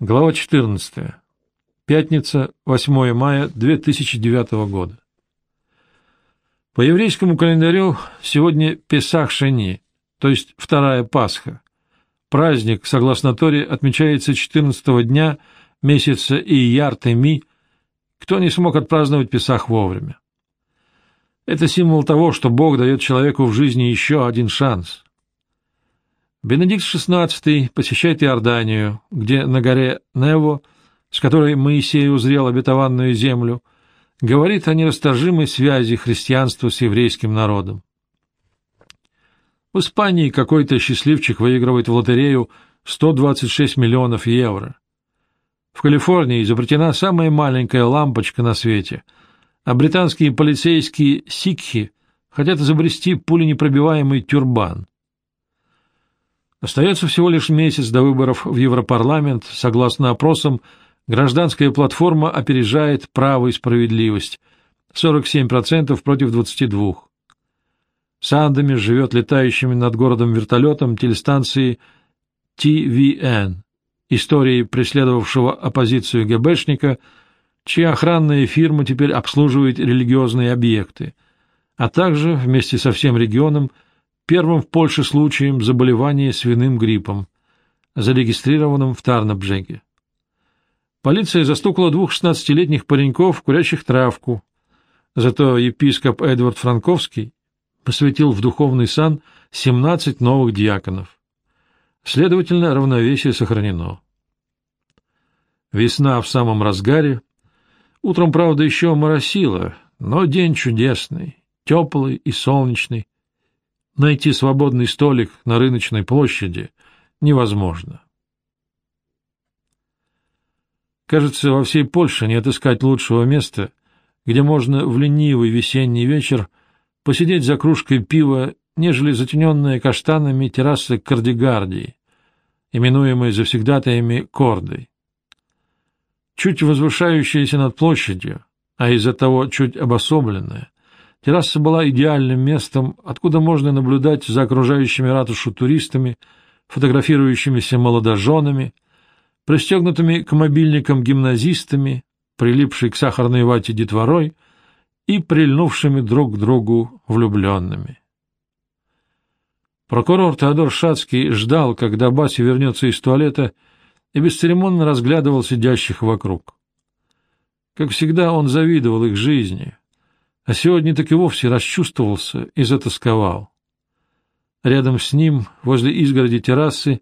Глава 14. Пятница, 8 мая 2009 года. По еврейскому календарю сегодня Песах Шени, то есть вторая Пасха. Праздник, согласно Торе, отмечается 14 дня месяца Ияр-Теми, кто не смог отпраздновать Песах вовремя. Это символ того, что Бог дает человеку в жизни еще один шанс – Бенедикт XVI посещает Иорданию, где на горе Нево, с которой Моисей узрел обетованную землю, говорит о нерасторжимой связи христианства с еврейским народом. В Испании какой-то счастливчик выигрывает в лотерею 126 миллионов евро. В Калифорнии изобретена самая маленькая лампочка на свете, а британские полицейские сикхи хотят изобрести пуленепробиваемый тюрбан – Остается всего лишь месяц до выборов в Европарламент. Согласно опросам, гражданская платформа опережает право и справедливость – 47% против 22%. Сандами живет летающими над городом вертолетом телестанции TVN, истории преследовавшего оппозицию ГБшника, чья охранная фирма теперь обслуживает религиозные объекты, а также, вместе со всем регионом, первым в Польше случаем заболевания свиным гриппом, зарегистрированным в Тарнабжеге. Полиция застукала двух шестнадцатилетних пареньков, курящих травку. Зато епископ Эдвард Франковский посвятил в духовный сан семнадцать новых диаконов. Следовательно, равновесие сохранено. Весна в самом разгаре. Утром, правда, еще моросило, но день чудесный, теплый и солнечный. Найти свободный столик на рыночной площади невозможно. Кажется, во всей Польше не отыскать лучшего места, где можно в ленивый весенний вечер посидеть за кружкой пива, нежели затененная каштанами терраса Кардигардии, именуемая завсегдатаями Кордой. Чуть возвышающаяся над площадью, а из-за того чуть обособленная, Терраса была идеальным местом, откуда можно наблюдать за окружающими ратушу туристами, фотографирующимися молодоженами, пристегнутыми к мобильникам гимназистами, прилипшей к сахарной вате детворой и прильнувшими друг к другу влюбленными. Прокурор Теодор Шацкий ждал, когда Баси вернется из туалета, и бесцеремонно разглядывал сидящих вокруг. Как всегда, он завидовал их жизни — а сегодня так и вовсе расчувствовался и затасковал. Рядом с ним, возле изгороди террасы,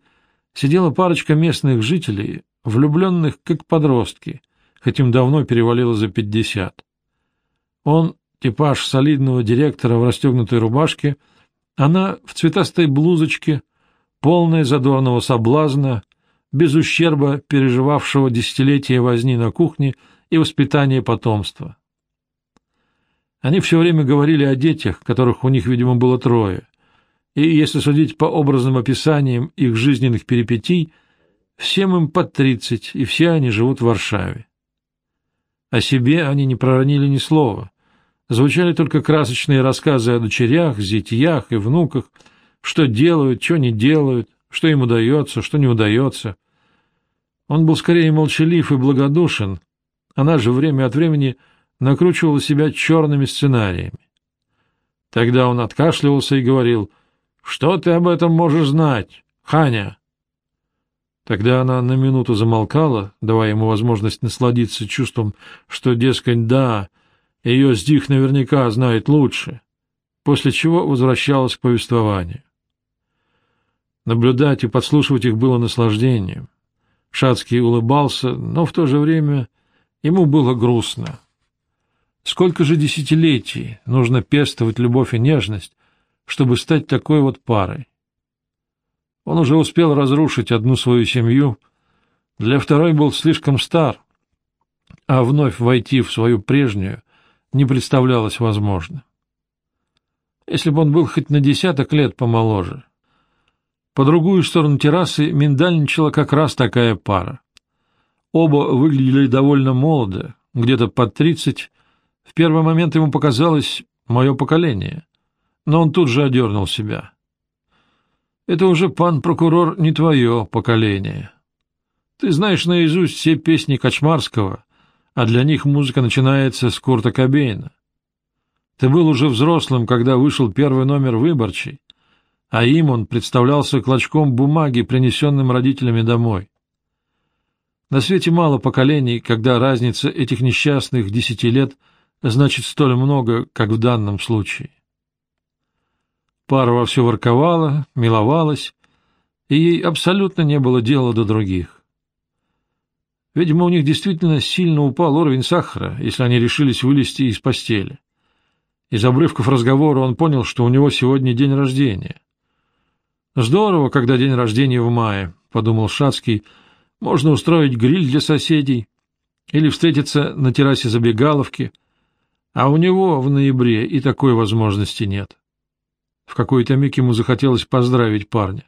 сидела парочка местных жителей, влюбленных как подростки, хоть им давно перевалило за пятьдесят. Он — типаж солидного директора в расстегнутой рубашке, она в цветастой блузочке, полная задорного соблазна, без ущерба переживавшего десятилетия возни на кухне и воспитания потомства. Они все время говорили о детях, которых у них, видимо, было трое, и, если судить по образным описаниям их жизненных перипетий, всем им под тридцать, и все они живут в Варшаве. О себе они не проронили ни слова, звучали только красочные рассказы о дочерях, зятьях и внуках, что делают, что не делают, что им удается, что не удается. Он был скорее молчалив и благодушен, она же время от времени — накручивал себя черными сценариями. Тогда он откашливался и говорил, «Что ты об этом можешь знать, Ханя?» Тогда она на минуту замолкала, давая ему возможность насладиться чувством, что, дескать, да, ее Здих наверняка знает лучше, после чего возвращалась к повествованию. Наблюдать и подслушивать их было наслаждением. Шацкий улыбался, но в то же время ему было грустно. Сколько же десятилетий нужно пестовать любовь и нежность, чтобы стать такой вот парой? Он уже успел разрушить одну свою семью, для второй был слишком стар, а вновь войти в свою прежнюю не представлялось возможным. Если бы он был хоть на десяток лет помоложе. По другую сторону террасы миндальничала как раз такая пара. Оба выглядели довольно молодо, где-то под тридцать, в первый момент ему показалось мое поколение, но он тут же одернул себя. Это уже, пан прокурор, не твое поколение. Ты знаешь наизусть все песни Кочмарского, а для них музыка начинается с Курта Кобейна. Ты был уже взрослым, когда вышел первый номер «Выборчий», а им он представлялся клочком бумаги, принесенным родителями домой. На свете мало поколений, когда разница этих несчастных десяти лет значит столь много, как в данном случае. Пара вовсю ворковала, миловалась, и ей абсолютно не было дела до других. Видимо, у них действительно сильно упал уровень сахара, если они решились вылезти из постели. Из обрывков разговора он понял, что у него сегодня день рождения. «Здорово, когда день рождения в мае», — подумал Шацкий. «Можно устроить гриль для соседей или встретиться на террасе забегаловки, а у него в ноябре и такой возможности нет». В какой-то миг ему захотелось поздравить парня.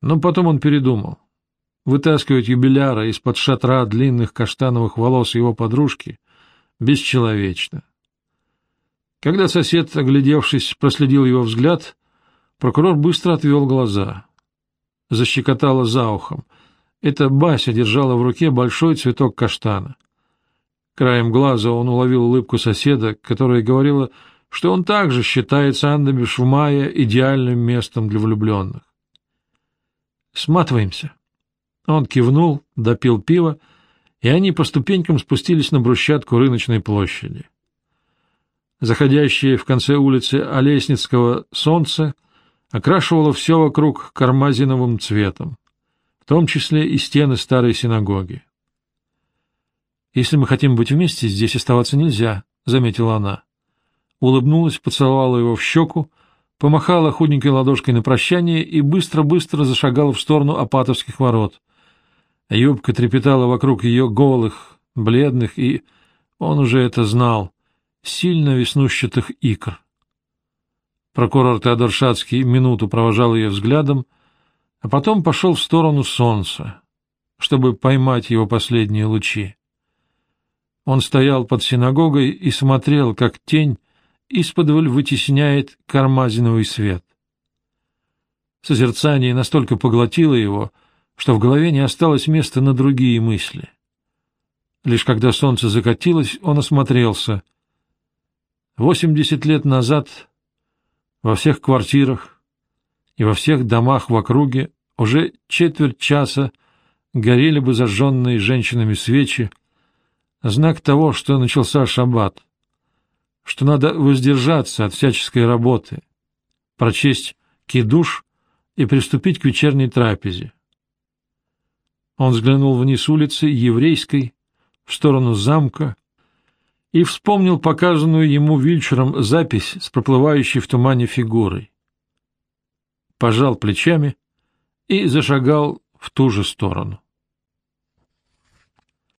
Но потом он передумал. Вытаскивать юбиляра из-под шатра длинных каштановых волос его подружки бесчеловечно. Когда сосед, оглядевшись, проследил его взгляд, прокурор быстро отвел глаза. Защекотало за ухом. Это Бася держала в руке большой цветок каштана. Краем глаза он уловил улыбку соседа, которая говорила, что он также считает Сандебиш в мае идеальным местом для влюбленных. «Сматываемся», он кивнул, допил пиво, и они по ступенькам спустились на брусчатку рыночной площади. Заходящее в конце улицы Олесницкого солнце окрашивало все вокруг кармазиновым цветом, в том числе и стены старой синагоги. «Если мы хотим быть вместе, здесь оставаться нельзя», — заметила она. Улыбнулась, поцеловала его в щеку, помахала худенькой ладошкой на прощание и быстро-быстро зашагала в сторону Апатовских ворот — Юбка трепетала вокруг ее голых, бледных и, он уже это знал, сильно веснущатых икр. Прокурор Теодор Шацкий минуту провожал ее взглядом, а потом пошел в сторону солнца, чтобы поймать его последние лучи. Он стоял под синагогой и смотрел, как тень исподволь вытесняет кармазиновый свет. Созерцание настолько поглотило его — что в голове не осталось места на другие мысли. Лишь когда солнце закатилось, он осмотрелся. Восемьдесят лет назад во всех квартирах и во всех домах в округе уже четверть часа горели бы зажженные женщинами свечи, знак того, что начался шаббат, что надо воздержаться от всяческой работы, прочесть кидуш и приступить к вечерней трапезе. Он взглянул вниз улицы, еврейской, в сторону замка, и вспомнил показанную ему Вильчером запись с проплывающей в тумане фигурой. Пожал плечами и зашагал в ту же сторону.